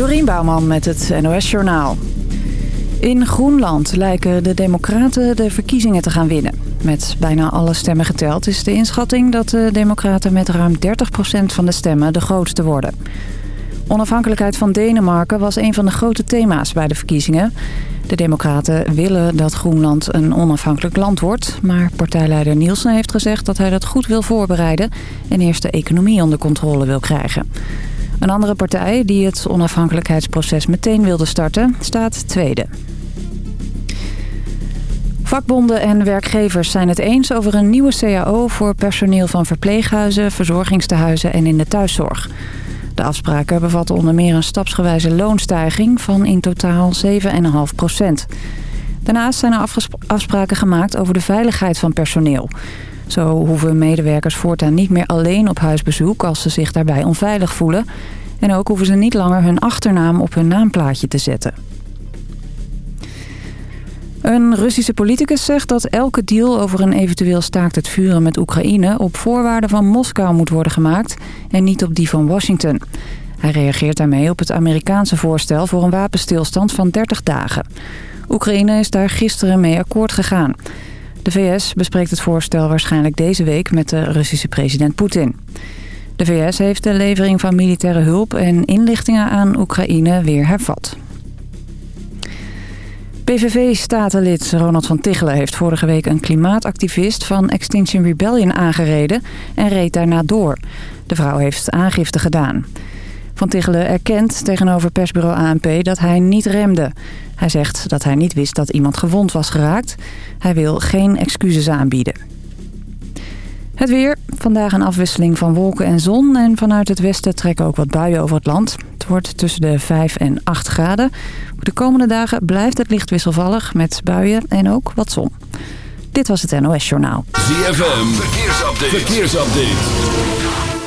Dorien Bouwman met het NOS Journaal. In Groenland lijken de democraten de verkiezingen te gaan winnen. Met bijna alle stemmen geteld is de inschatting dat de democraten met ruim 30% van de stemmen de grootste worden. Onafhankelijkheid van Denemarken was een van de grote thema's bij de verkiezingen. De democraten willen dat Groenland een onafhankelijk land wordt... maar partijleider Nielsen heeft gezegd dat hij dat goed wil voorbereiden... en eerst de economie onder controle wil krijgen. Een andere partij, die het onafhankelijkheidsproces meteen wilde starten, staat tweede. Vakbonden en werkgevers zijn het eens over een nieuwe CAO... voor personeel van verpleeghuizen, verzorgingstehuizen en in de thuiszorg. De afspraken bevatten onder meer een stapsgewijze loonstijging van in totaal 7,5 procent. Daarnaast zijn er afspraken gemaakt over de veiligheid van personeel. Zo hoeven medewerkers voortaan niet meer alleen op huisbezoek als ze zich daarbij onveilig voelen. En ook hoeven ze niet langer hun achternaam op hun naamplaatje te zetten. Een Russische politicus zegt dat elke deal over een eventueel staakt het vuren met Oekraïne... op voorwaarden van Moskou moet worden gemaakt en niet op die van Washington. Hij reageert daarmee op het Amerikaanse voorstel voor een wapenstilstand van 30 dagen. Oekraïne is daar gisteren mee akkoord gegaan. De VS bespreekt het voorstel waarschijnlijk deze week met de Russische president Poetin. De VS heeft de levering van militaire hulp en inlichtingen aan Oekraïne weer hervat. PVV-statenlid Ronald van Tichelen heeft vorige week een klimaatactivist van Extinction Rebellion aangereden en reed daarna door. De vrouw heeft aangifte gedaan. Van Tichelen erkent tegenover persbureau ANP dat hij niet remde. Hij zegt dat hij niet wist dat iemand gewond was geraakt. Hij wil geen excuses aanbieden. Het weer. Vandaag een afwisseling van wolken en zon. En vanuit het westen trekken ook wat buien over het land. Het wordt tussen de 5 en 8 graden. De komende dagen blijft het licht wisselvallig met buien en ook wat zon. Dit was het NOS Journaal. ZFM. Verkeersupdate. Verkeersupdate.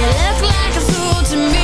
look like a fool to me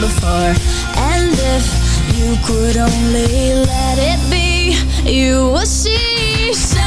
before. And if you could only let it be You will see.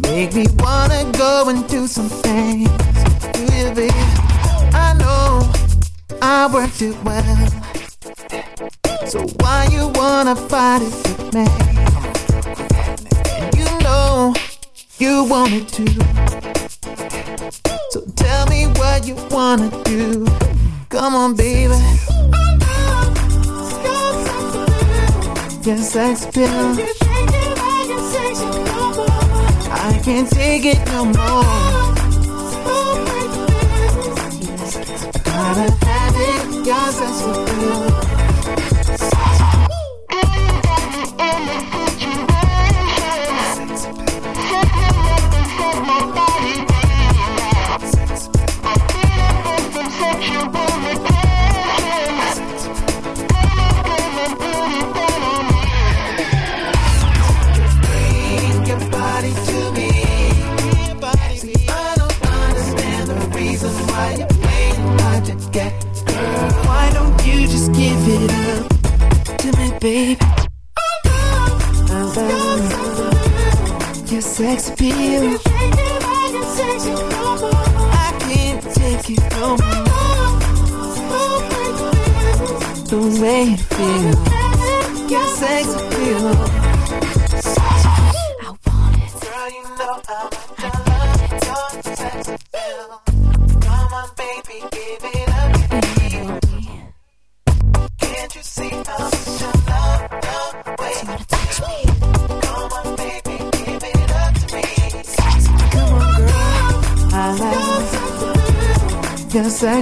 Make me wanna go and do some things. Yeah. I know I worked it well. So why you wanna fight it with me? You know you want it to. So tell me what you wanna do. Come on, baby. Yes, I feel. can't take it no more. I gotta have it, cause that's what you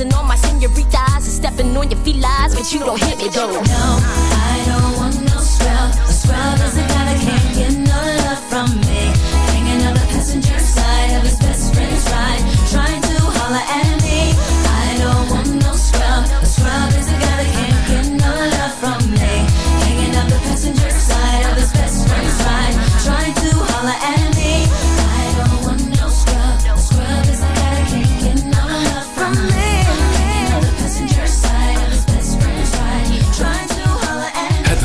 and all my senoritas and stepping on your felines, but you don't hit me though. No, I don't want no scrub. A scrub is a guy that can't get no love from me.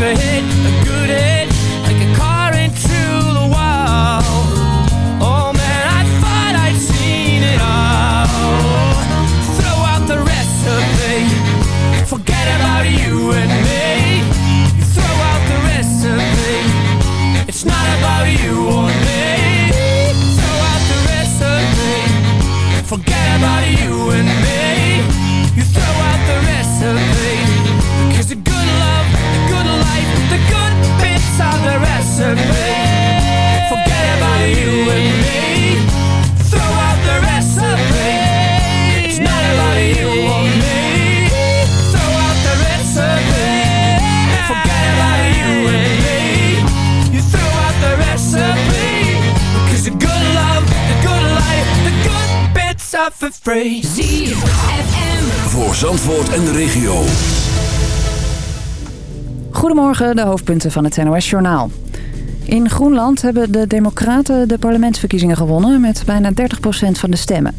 a hit a good hit. spray. ZFM. Voor Zandvoort en de regio. Goedemorgen, de hoofdpunten van het NOS-journaal. In Groenland hebben de Democraten de parlementsverkiezingen gewonnen... met bijna 30% van de stemmen.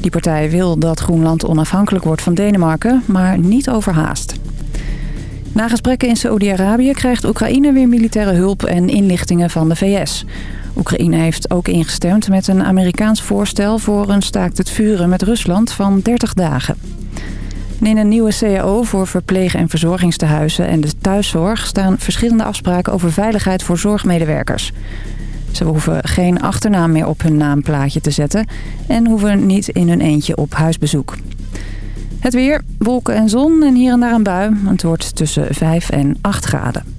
Die partij wil dat Groenland onafhankelijk wordt van Denemarken, maar niet overhaast. Na gesprekken in Saoedi-Arabië krijgt Oekraïne weer militaire hulp en inlichtingen van de VS. Oekraïne heeft ook ingestemd met een Amerikaans voorstel voor een staakt het vuren met Rusland van 30 dagen. In een nieuwe CAO voor verpleeg- en verzorgingstehuizen en de thuiszorg staan verschillende afspraken over veiligheid voor zorgmedewerkers. Ze hoeven geen achternaam meer op hun naamplaatje te zetten en hoeven niet in hun eentje op huisbezoek. Het weer, wolken en zon en hier en daar een bui. Het wordt tussen 5 en 8 graden.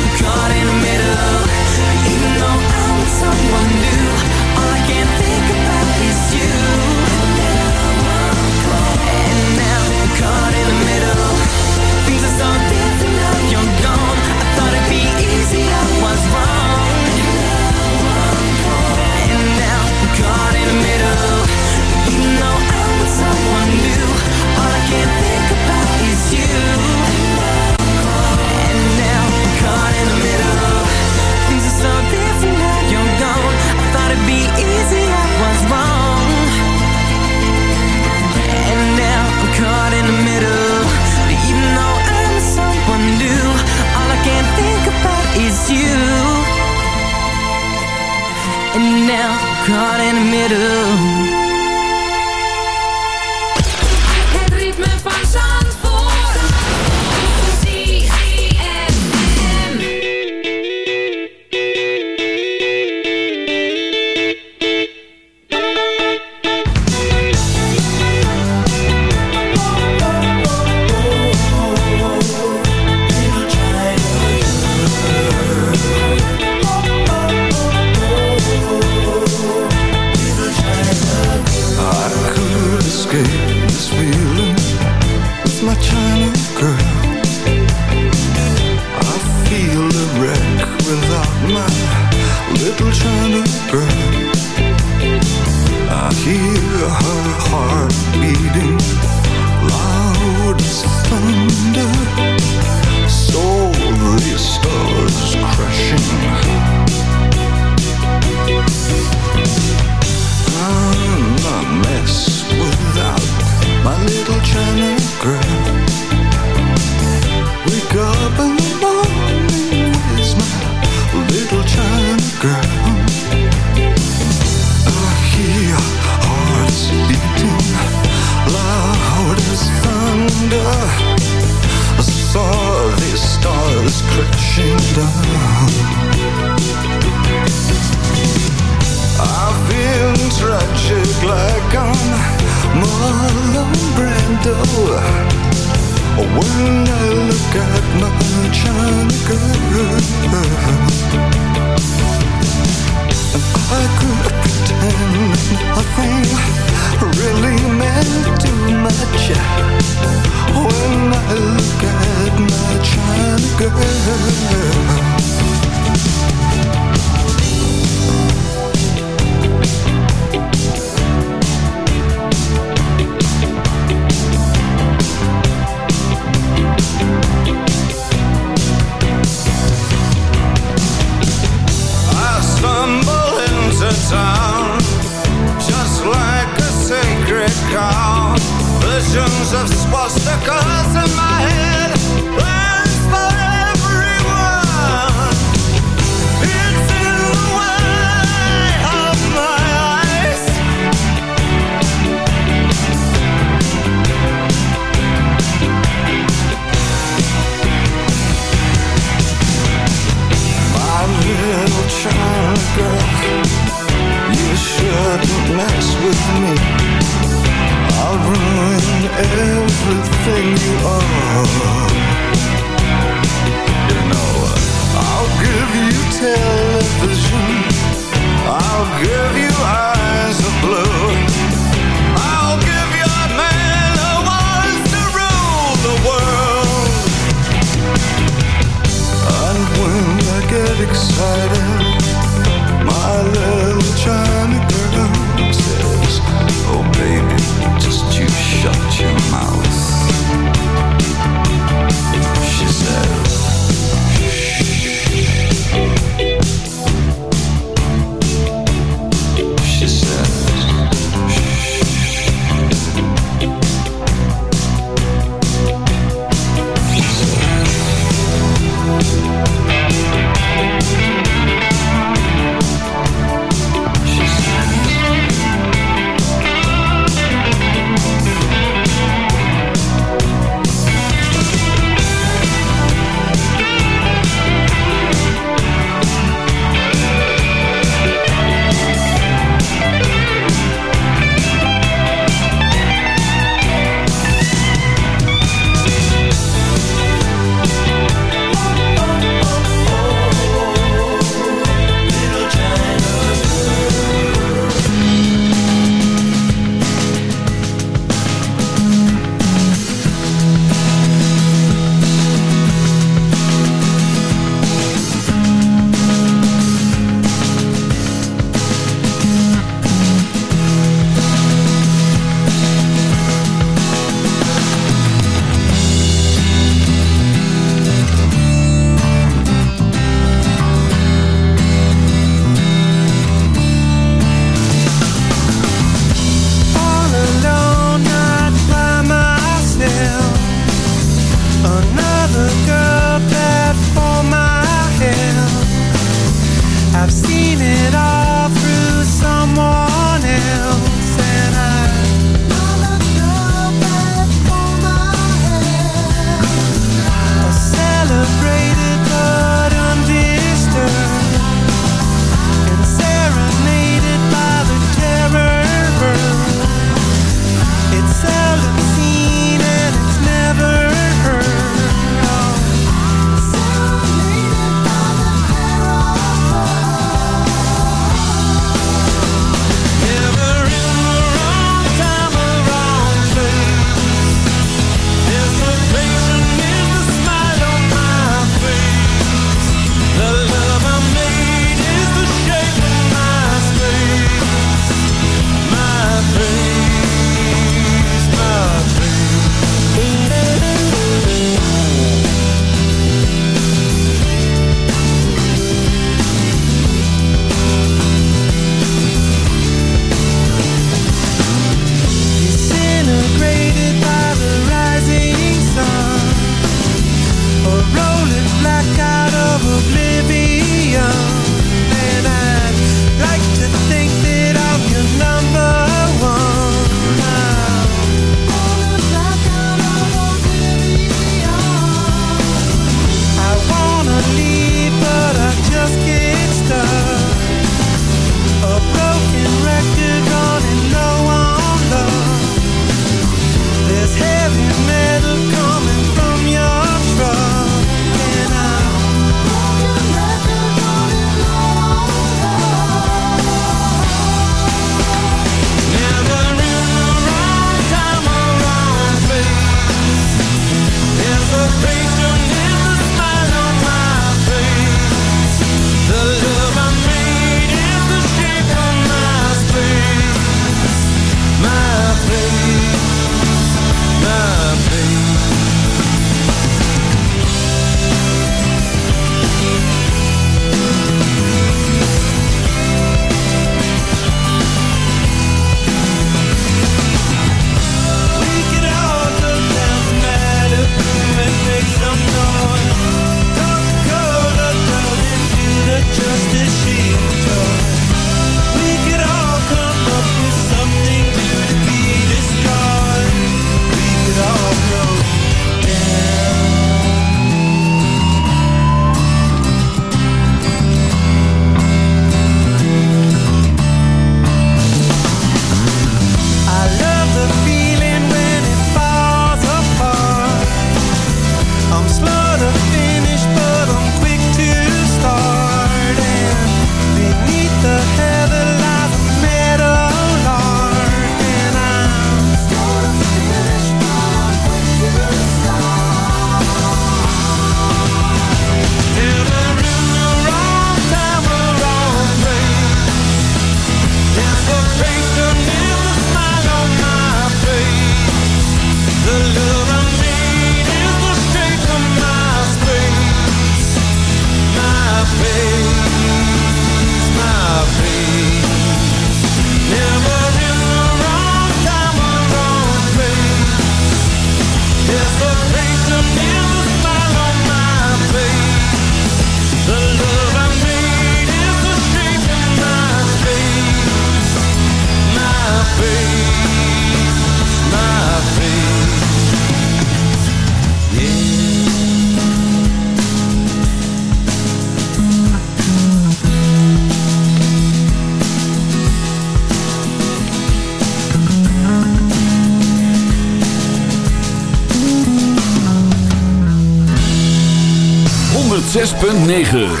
9.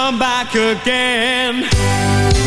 Come back again.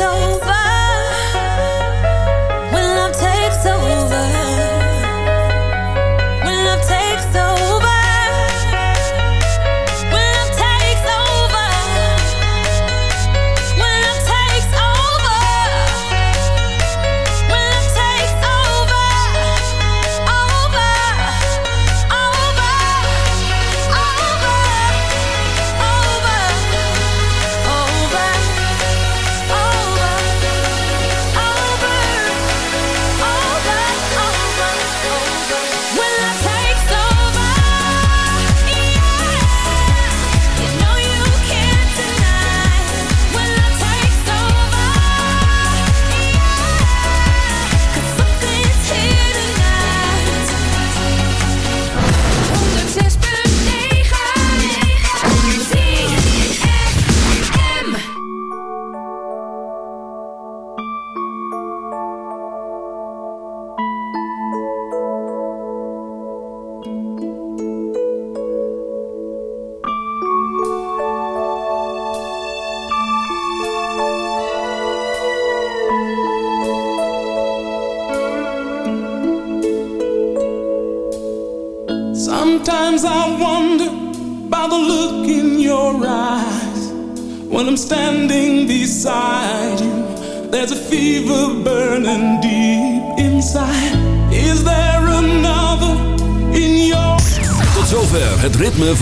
over.